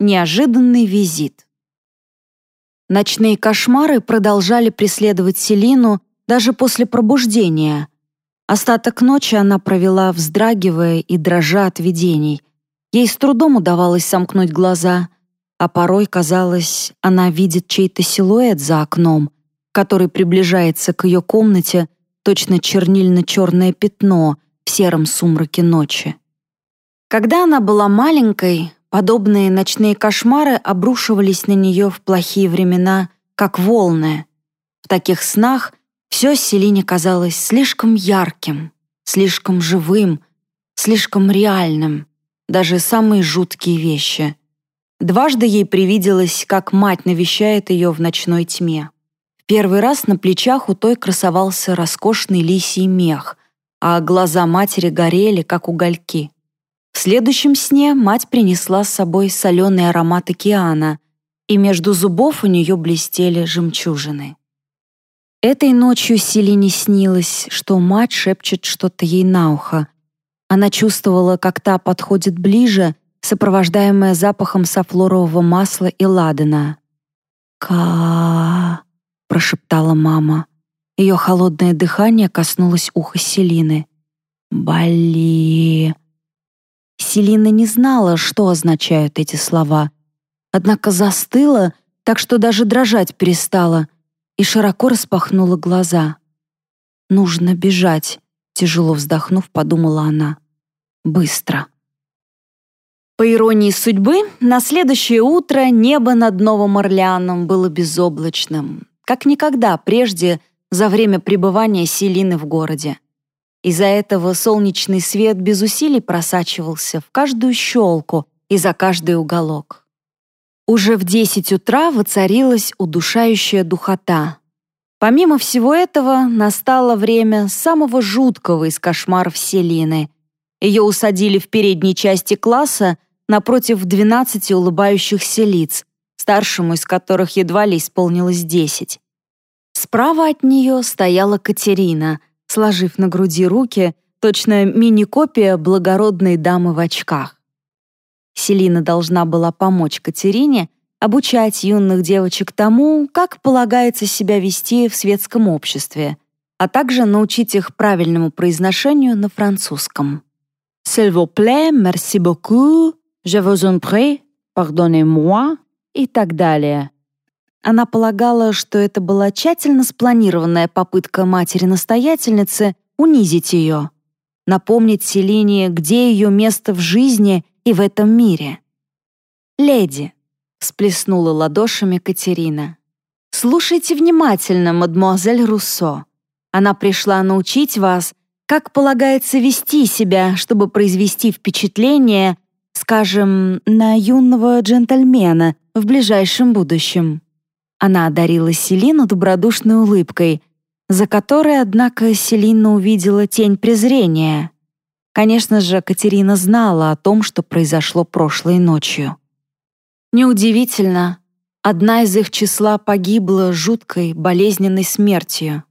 Неожиданный визит. Ночные кошмары продолжали преследовать Селину даже после пробуждения. Остаток ночи она провела, вздрагивая и дрожа от видений. Ей с трудом удавалось сомкнуть глаза, а порой, казалось, она видит чей-то силуэт за окном, который приближается к ее комнате, точно чернильно-черное пятно в сером сумраке ночи. Когда она была маленькой, подобные ночные кошмары обрушивались на нее в плохие времена, как волны. В таких снах все Селине казалось слишком ярким, слишком живым, слишком реальным, даже самые жуткие вещи. Дважды ей привиделось, как мать навещает ее в ночной тьме. В первый раз на плечах у той красовался роскошный лисий мех, а глаза матери горели, как угольки. В следующем сне мать принесла с собой соленый аромат океана, и между зубов у нее блестели жемчужины. Этой ночью Селине снилось, что мать шепчет что-то ей на ухо. Она чувствовала, как та подходит ближе, сопровождаемая запахом софлорового масла и ладана. «Ка...» — прошептала мама. Ее холодное дыхание коснулось уха Селины. «Боли...» Селина не знала, что означают эти слова, однако застыла, так что даже дрожать перестала, и широко распахнула глаза. «Нужно бежать», — тяжело вздохнув, подумала она. «Быстро». По иронии судьбы, на следующее утро небо над Новым Орлеаном было безоблачным, как никогда прежде за время пребывания Селины в городе. Из-за этого солнечный свет без усилий просачивался в каждую щелку и за каждый уголок. Уже в 10 утра воцарилась удушающая духота. Помимо всего этого, настало время самого жуткого из кошмаров Селины. Ее усадили в передней части класса напротив 12 улыбающихся лиц, старшему из которых едва ли исполнилось 10. Справа от нее стояла Катерина — сложив на груди руки, точно мини-копия благородной дамы в очках. Селина должна была помочь Катерине обучать юных девочек тому, как полагается себя вести в светском обществе, а также научить их правильному произношению на французском. «S'il vous plaît, merci beaucoup, je vous en prie, pardonnez-moi» и так далее. Она полагала, что это была тщательно спланированная попытка матери-настоятельницы унизить ее, напомнить Селине, где ее место в жизни и в этом мире. «Леди», — всплеснула ладошами Катерина, «слушайте внимательно, мадемуазель Руссо. Она пришла научить вас, как полагается вести себя, чтобы произвести впечатление, скажем, на юного джентльмена в ближайшем будущем». Она одарила Селину добродушной улыбкой, за которой, однако, Селина увидела тень презрения. Конечно же, Катерина знала о том, что произошло прошлой ночью. Неудивительно, одна из их числа погибла жуткой, болезненной смертью.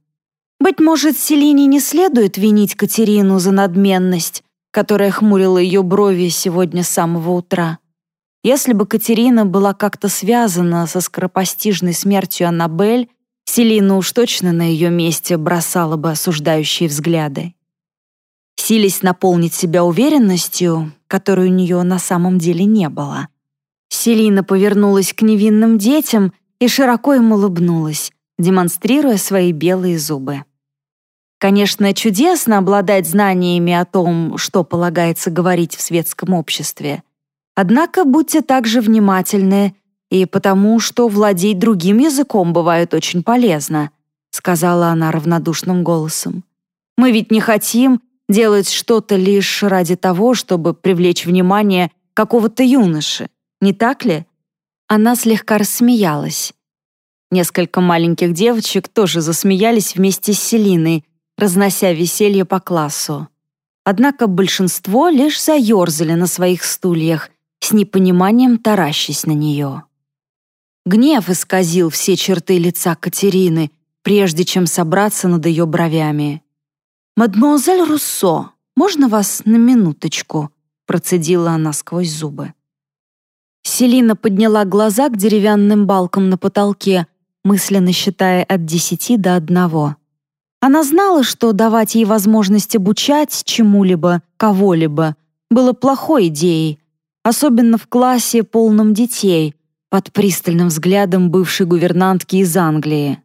Быть может, Селине не следует винить Катерину за надменность, которая хмурила ее брови сегодня с самого утра. Если бы Катерина была как-то связана со скоропостижной смертью Аннабель, Селина уж точно на ее месте бросала бы осуждающие взгляды. Сились наполнить себя уверенностью, которой у нее на самом деле не было. Селина повернулась к невинным детям и широко им улыбнулась, демонстрируя свои белые зубы. Конечно, чудесно обладать знаниями о том, что полагается говорить в светском обществе — Однако будьте также внимательны, и потому что владеть другим языком бывает очень полезно», сказала она равнодушным голосом. «Мы ведь не хотим делать что-то лишь ради того, чтобы привлечь внимание какого-то юноши, не так ли?» Она слегка рассмеялась. Несколько маленьких девочек тоже засмеялись вместе с Селиной, разнося веселье по классу. Однако большинство лишь заерзали на своих стульях с непониманием таращась на нее. Гнев исказил все черты лица Катерины, прежде чем собраться над ее бровями. «Мадемуазель Руссо, можно вас на минуточку?» процедила она сквозь зубы. Селина подняла глаза к деревянным балкам на потолке, мысленно считая от десяти до одного. Она знала, что давать ей возможность обучать чему-либо, кого-либо, было плохой идеей, особенно в классе, полном детей, под пристальным взглядом бывшей гувернантки из Англии.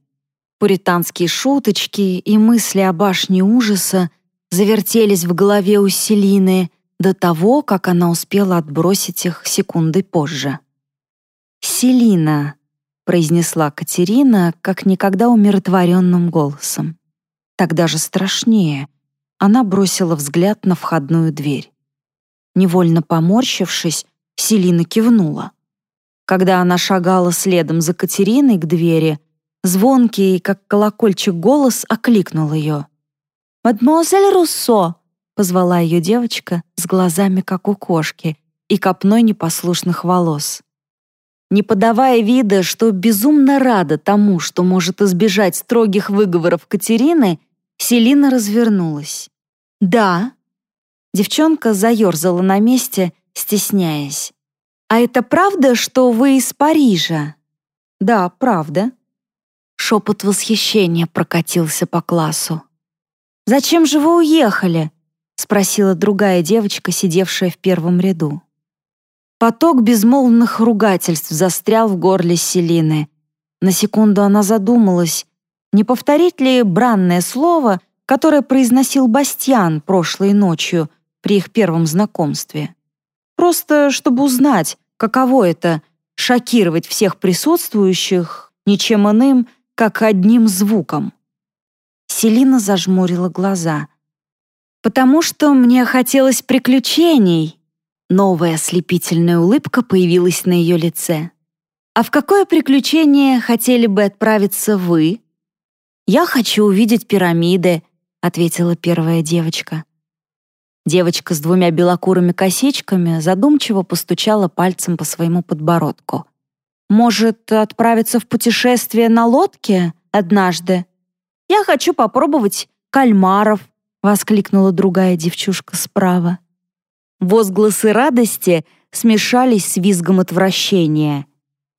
Пуританские шуточки и мысли о башне ужаса завертелись в голове у Селины до того, как она успела отбросить их секунды позже. «Селина», — произнесла Катерина как никогда умиротворенным голосом. Тогда же страшнее. Она бросила взгляд на входную дверь. Невольно поморщившись, Селина кивнула. Когда она шагала следом за Катериной к двери, звонкий, как колокольчик, голос окликнул ее. «Мадемуазель Руссо!» — позвала ее девочка с глазами, как у кошки, и копной непослушных волос. Не подавая вида, что безумно рада тому, что может избежать строгих выговоров Катерины, Селина развернулась. «Да». Девчонка заерзала на месте, стесняясь. «А это правда, что вы из Парижа?» «Да, правда». Шепот восхищения прокатился по классу. «Зачем же вы уехали?» — спросила другая девочка, сидевшая в первом ряду. Поток безмолвных ругательств застрял в горле Селины. На секунду она задумалась, не повторить ли бранное слово, которое произносил Бастьян прошлой ночью при их первом знакомстве. Просто чтобы узнать, каково это — шокировать всех присутствующих ничем иным, как одним звуком. Селина зажмурила глаза. «Потому что мне хотелось приключений». Новая ослепительная улыбка появилась на ее лице. «А в какое приключение хотели бы отправиться вы?» «Я хочу увидеть пирамиды», — ответила первая девочка. Девочка с двумя белокурыми косичками задумчиво постучала пальцем по своему подбородку. «Может, отправиться в путешествие на лодке однажды?» «Я хочу попробовать кальмаров», — воскликнула другая девчушка справа. Возгласы радости смешались с визгом отвращения.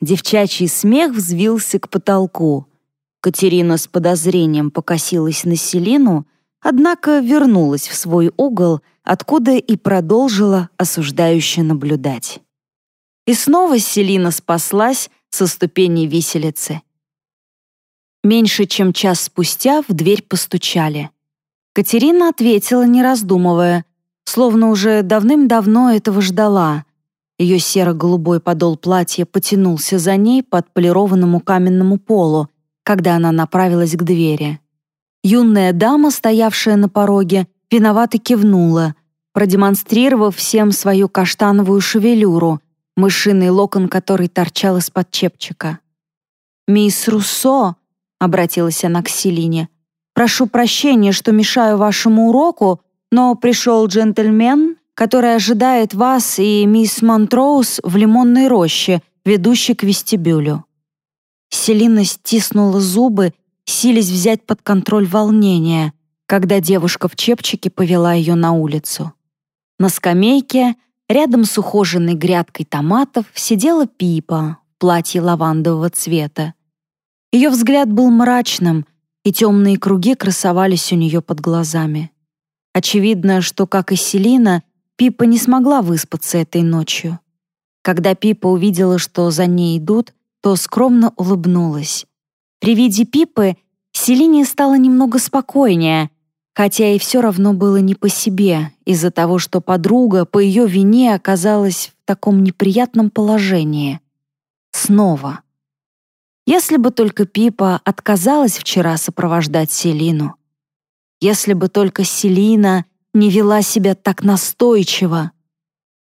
Девчачий смех взвился к потолку. Катерина с подозрением покосилась на Селину, однако вернулась в свой угол, откуда и продолжила осуждающе наблюдать. И снова Селина спаслась со ступени виселицы. Меньше чем час спустя в дверь постучали. Катерина ответила, не раздумывая, словно уже давным-давно этого ждала. Ее серо-голубой подол платья потянулся за ней по отполированному каменному полу, когда она направилась к двери. Юная дама, стоявшая на пороге, виновато кивнула, продемонстрировав всем свою каштановую шевелюру, мышиный локон которой торчал из-под чепчика. «Мисс Руссо», обратилась она к Селине. «Прошу прощения, что мешаю вашему уроку, но пришел джентльмен, который ожидает вас и мисс Монтроуз в лимонной роще, ведущей к вестибюлю». Селина стиснула зубы, силясь взять под контроль волнение, когда девушка в чепчике повела ее на улицу. На скамейке, рядом с ухоженной грядкой томатов, сидела Пипа в платье лавандового цвета. Ее взгляд был мрачным, и темные круги красовались у нее под глазами. Очевидно, что, как и Селина, Пипа не смогла выспаться этой ночью. Когда Пипа увидела, что за ней идут, то скромно улыбнулась. При виде Пипы Селине стало немного спокойнее, хотя и все равно было не по себе, из-за того, что подруга по ее вине оказалась в таком неприятном положении. Снова. Если бы только Пипа отказалась вчера сопровождать Селину. Если бы только Селина не вела себя так настойчиво.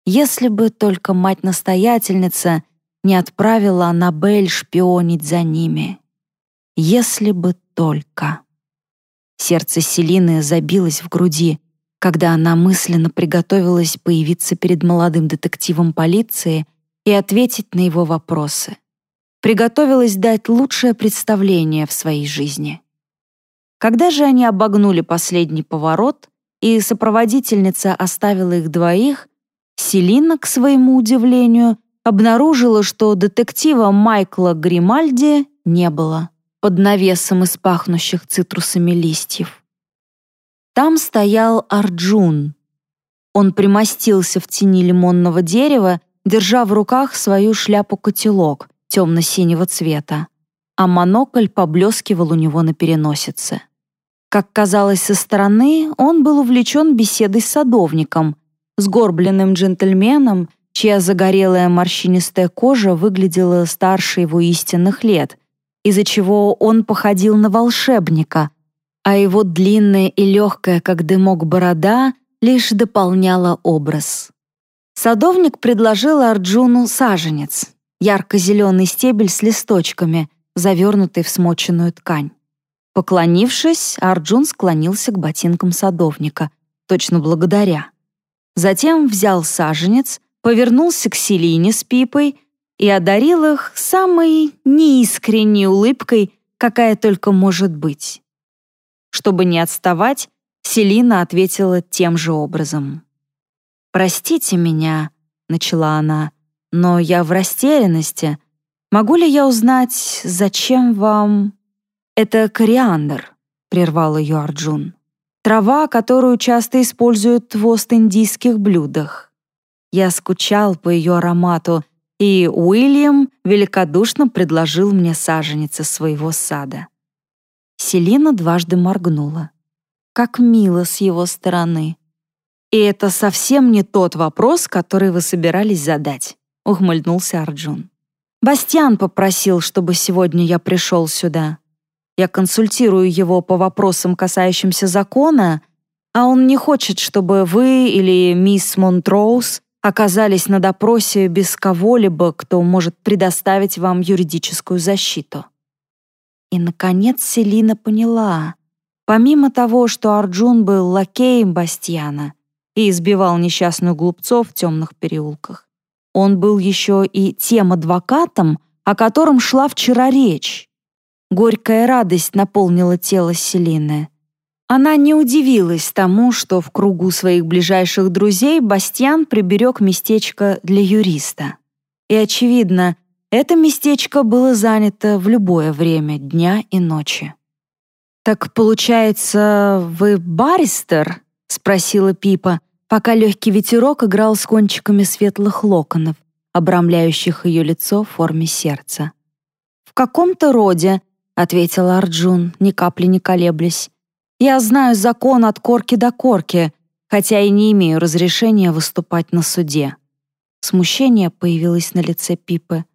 Если бы только мать-настоятельница не отправила Аннабель шпионить за ними. Если бы только. Сердце Селины забилось в груди, когда она мысленно приготовилась появиться перед молодым детективом полиции и ответить на его вопросы приготовилась дать лучшее представление в своей жизни. Когда же они обогнули последний поворот, и сопроводительница оставила их двоих, Селина, к своему удивлению, обнаружила, что детектива Майкла Гримальди не было под навесом из пахнущих цитрусами листьев. Там стоял Арджун. Он примостился в тени лимонного дерева, держа в руках свою шляпу-котелок темно-синего цвета, а монокль поблескивал у него на переносице. Как казалось со стороны, он был увлечен беседой с садовником, сгорбленным джентльменом, чья загорелая морщинистая кожа выглядела старше его истинных лет, из-за чего он походил на волшебника, а его длинная и легкая, как дымок, борода лишь дополняла образ. Садовник предложил Арджуну саженец, ярко-зеленый стебель с листочками, завернутый в смоченную ткань. Поклонившись, Арджун склонился к ботинкам садовника, точно благодаря. Затем взял саженец, повернулся к Селине с Пипой и одарил их самой неискренней улыбкой, какая только может быть. Чтобы не отставать, Селина ответила тем же образом. «Простите меня», — начала она, — «но я в растерянности. Могу ли я узнать, зачем вам...» «Это кориандр», — прервал ее Арджун. «Трава, которую часто используют в ост-индийских блюдах. Я скучал по ее аромату, и Уильям великодушно предложил мне саженец своего сада». Селина дважды моргнула. Как мило с его стороны. «И это совсем не тот вопрос, который вы собирались задать», — ухмыльнулся Арджун. «Бастиан попросил, чтобы сегодня я пришел сюда. Я консультирую его по вопросам, касающимся закона, а он не хочет, чтобы вы или мисс Монтроуз оказались на допросе без кого-либо, кто может предоставить вам юридическую защиту». И, наконец, Селина поняла. Помимо того, что Арджун был лакеем Бастьяна и избивал несчастных глупцов в темных переулках, он был еще и тем адвокатом, о котором шла вчера речь. Горькая радость наполнила тело Селины. Она не удивилась тому, что в кругу своих ближайших друзей Бастьян приберег местечко для юриста. И, очевидно, это местечко было занято в любое время дня и ночи. «Так, получается, вы баристер?» — спросила Пипа, пока легкий ветерок играл с кончиками светлых локонов, обрамляющих ее лицо в форме сердца. «В каком-то роде ответил Арджун, ни капли не колеблясь. «Я знаю закон от корки до корки, хотя и не имею разрешения выступать на суде». Смущение появилось на лице Пипы.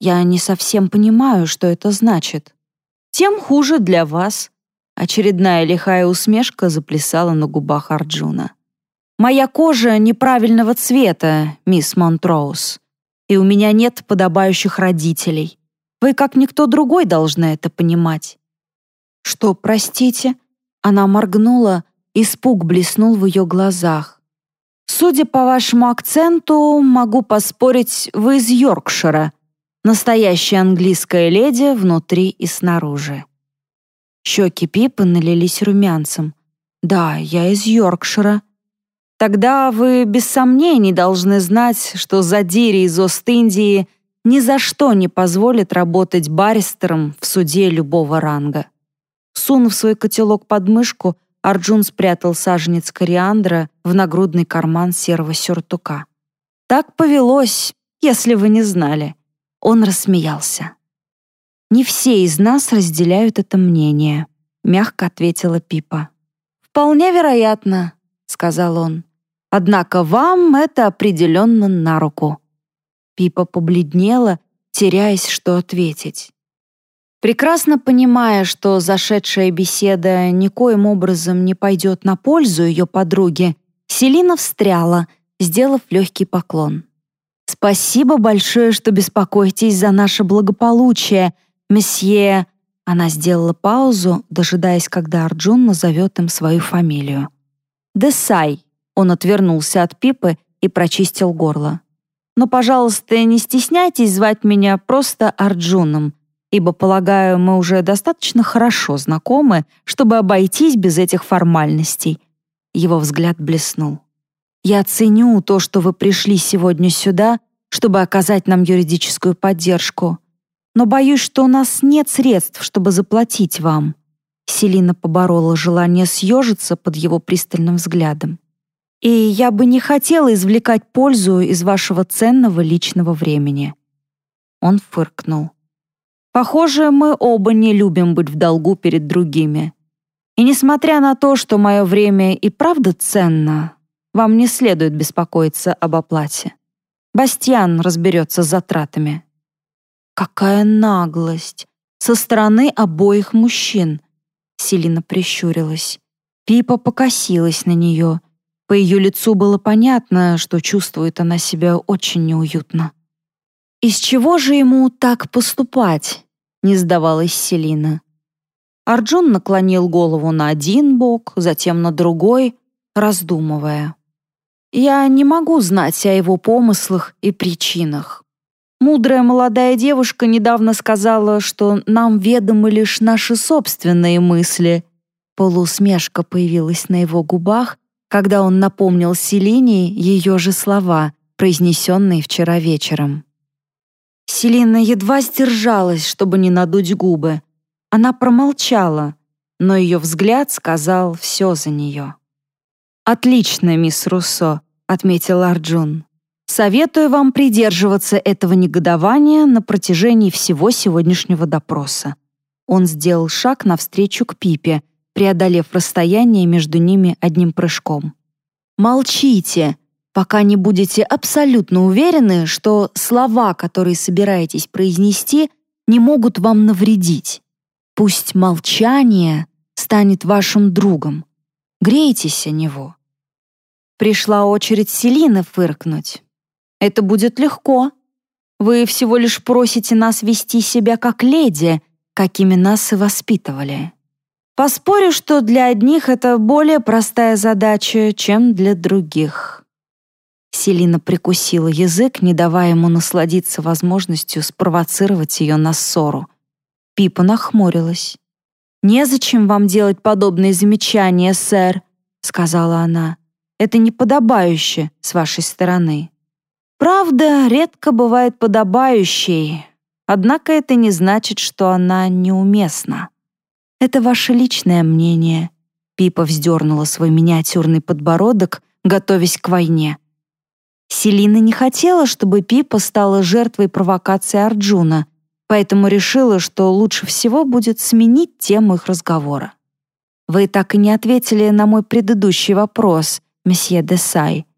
«Я не совсем понимаю, что это значит». «Тем хуже для вас», — очередная лихая усмешка заплясала на губах Арджуна. «Моя кожа неправильного цвета, мисс Монтроуз, и у меня нет подобающих родителей. Вы, как никто другой, должны это понимать». «Что, простите?» Она моргнула, испуг блеснул в ее глазах. «Судя по вашему акценту, могу поспорить, вы из Йоркшира. Настоящая английская леди внутри и снаружи». Щеки Пипы налились румянцем. «Да, я из Йоркшира». «Тогда вы без сомнений должны знать, что задири из Ост-Индии — ни за что не позволит работать баристером в суде любого ранга. Сунув свой котелок под мышку, Арджун спрятал саженец кориандра в нагрудный карман серого сюртука. «Так повелось, если вы не знали». Он рассмеялся. «Не все из нас разделяют это мнение», — мягко ответила Пипа. «Вполне вероятно», — сказал он. «Однако вам это определенно на руку». Пипа побледнела, теряясь, что ответить. Прекрасно понимая, что зашедшая беседа никоим образом не пойдет на пользу ее подруге, Селина встряла, сделав легкий поклон. «Спасибо большое, что беспокоитесь за наше благополучие, месье...» Она сделала паузу, дожидаясь, когда Арджун назовет им свою фамилию. «Десай», — он отвернулся от Пипы и прочистил горло. Но, пожалуйста, не стесняйтесь звать меня просто Арджуном, ибо, полагаю, мы уже достаточно хорошо знакомы, чтобы обойтись без этих формальностей». Его взгляд блеснул. «Я ценю то, что вы пришли сегодня сюда чтобы оказать нам юридическую поддержку. Но боюсь, что у нас нет средств, чтобы заплатить вам». Селина поборола желание съежиться под его пристальным взглядом. «И я бы не хотела извлекать пользу из вашего ценного личного времени». Он фыркнул. «Похоже, мы оба не любим быть в долгу перед другими. И несмотря на то, что мое время и правда ценно, вам не следует беспокоиться об оплате. Бастьян разберется с затратами». «Какая наглость! Со стороны обоих мужчин!» Селина прищурилась. Пипа покосилась на нее. По ее лицу было понятно, что чувствует она себя очень неуютно. «Из чего же ему так поступать?» — не сдавалась Селина. Арджун наклонил голову на один бок, затем на другой, раздумывая. «Я не могу знать о его помыслах и причинах. Мудрая молодая девушка недавно сказала, что нам ведомы лишь наши собственные мысли. Полусмешка появилась на его губах, когда он напомнил Селине ее же слова, произнесенные вчера вечером. Селина едва сдержалась, чтобы не надуть губы. Она промолчала, но ее взгляд сказал все за нее. «Отлично, мисс Руссо», — отметил Арджун. Советую вам придерживаться этого негодования на протяжении всего сегодняшнего допроса. Он сделал шаг навстречу к Пипе, преодолев расстояние между ними одним прыжком. Молчите, пока не будете абсолютно уверены, что слова, которые собираетесь произнести, не могут вам навредить. Пусть молчание станет вашим другом. Грейтесь о него. Пришла очередь Селины фыркнуть. Это будет легко. Вы всего лишь просите нас вести себя как леди, какими нас и воспитывали. Поспорю, что для одних это более простая задача, чем для других». Селина прикусила язык, не давая ему насладиться возможностью спровоцировать ее на ссору. Пипа нахмурилась. «Незачем вам делать подобные замечания, сэр», — сказала она. «Это неподобающе с вашей стороны». Правда, редко бывает подобающей, однако это не значит, что она неуместна. Это ваше личное мнение. Пипа вздернула свой миниатюрный подбородок, готовясь к войне. Селина не хотела, чтобы Пипа стала жертвой провокации Арджуна, поэтому решила, что лучше всего будет сменить тему их разговора. «Вы так и не ответили на мой предыдущий вопрос, месье Десай»,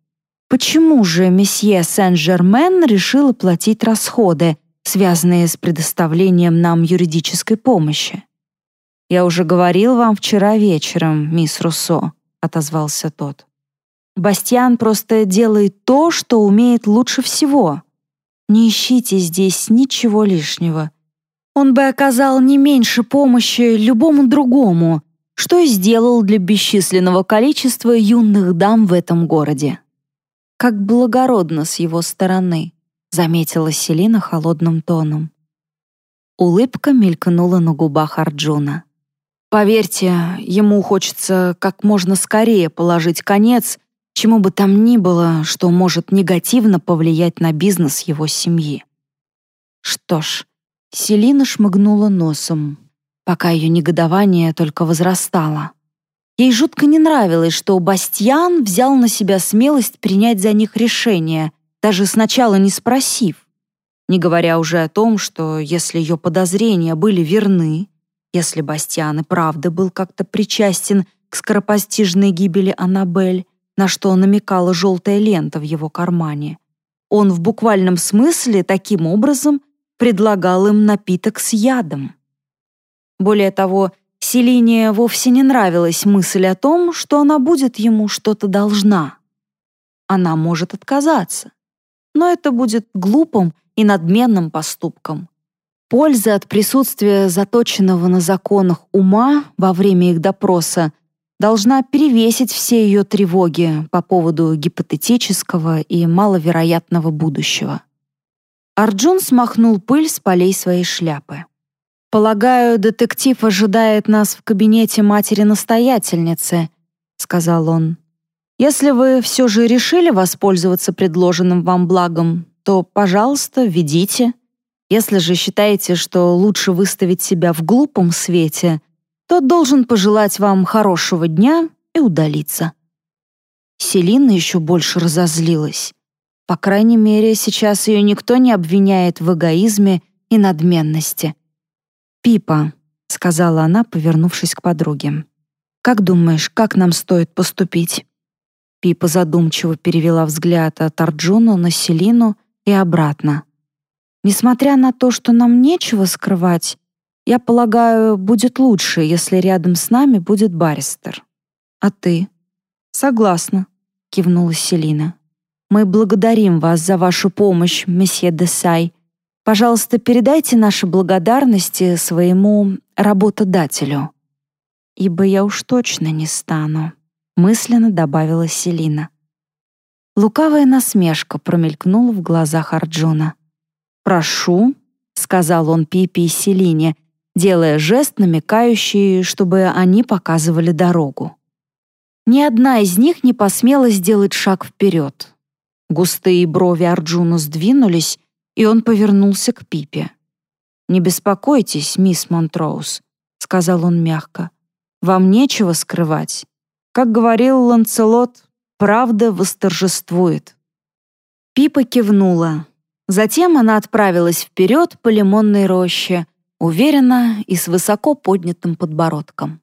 Почему же месье Сен-Жермен решил оплатить расходы, связанные с предоставлением нам юридической помощи? «Я уже говорил вам вчера вечером, мисс Руссо», — отозвался тот. «Бастиан просто делает то, что умеет лучше всего. Не ищите здесь ничего лишнего. Он бы оказал не меньше помощи любому другому, что и сделал для бесчисленного количества юных дам в этом городе. Как благородно с его стороны, заметила Селина холодным тоном. Улыбка мелькнула на губах Арджуна. Поверьте, ему хочется как можно скорее положить конец чему бы там ни было, что может негативно повлиять на бизнес его семьи. Что ж, Селина шмыгнула носом, пока ее негодование только возрастало. Ей жутко не нравилось, что Бастьян взял на себя смелость принять за них решение, даже сначала не спросив. Не говоря уже о том, что если ее подозрения были верны, если Бастьян и правда был как-то причастен к скоропостижной гибели Аннабель, на что намекала желтая лента в его кармане, он в буквальном смысле таким образом предлагал им напиток с ядом. Более того, Селине вовсе не нравилась мысль о том, что она будет ему что-то должна. Она может отказаться, но это будет глупым и надменным поступком. Польза от присутствия заточенного на законах ума во время их допроса должна перевесить все ее тревоги по поводу гипотетического и маловероятного будущего. Арджун смахнул пыль с полей своей шляпы. «Полагаю, детектив ожидает нас в кабинете матери-настоятельницы», — сказал он. «Если вы все же решили воспользоваться предложенным вам благом, то, пожалуйста, ведите. Если же считаете, что лучше выставить себя в глупом свете, то должен пожелать вам хорошего дня и удалиться». Селина еще больше разозлилась. По крайней мере, сейчас ее никто не обвиняет в эгоизме и надменности. «Пипа», — сказала она, повернувшись к подруге, — «как думаешь, как нам стоит поступить?» Пипа задумчиво перевела взгляд от Арджуна на Селину и обратно. «Несмотря на то, что нам нечего скрывать, я полагаю, будет лучше, если рядом с нами будет баристер. А ты?» «Согласна», — кивнула Селина. «Мы благодарим вас за вашу помощь, месье Десай. Пожалуйста, передайте наши благодарности своему работодателю». «Ибо я уж точно не стану», — мысленно добавила Селина. Лукавая насмешка промелькнула в глазах Арджуна. «Прошу», — сказал он Пипи и Селине, делая жест, намекающий, чтобы они показывали дорогу. Ни одна из них не посмела сделать шаг вперед. Густые брови Арджуна сдвинулись, и он повернулся к Пипе. «Не беспокойтесь, мисс Монтроуз», — сказал он мягко. «Вам нечего скрывать. Как говорил Ланцелот, правда восторжествует». Пипа кивнула. Затем она отправилась вперед по лимонной роще, уверенно и с высоко поднятым подбородком.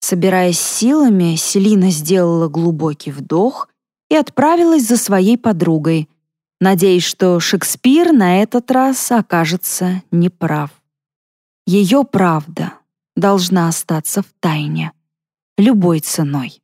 Собираясь силами, Селина сделала глубокий вдох и отправилась за своей подругой, надеясь, что Шекспир на этот раз окажется неправ. Ее правда должна остаться в тайне, любой ценой.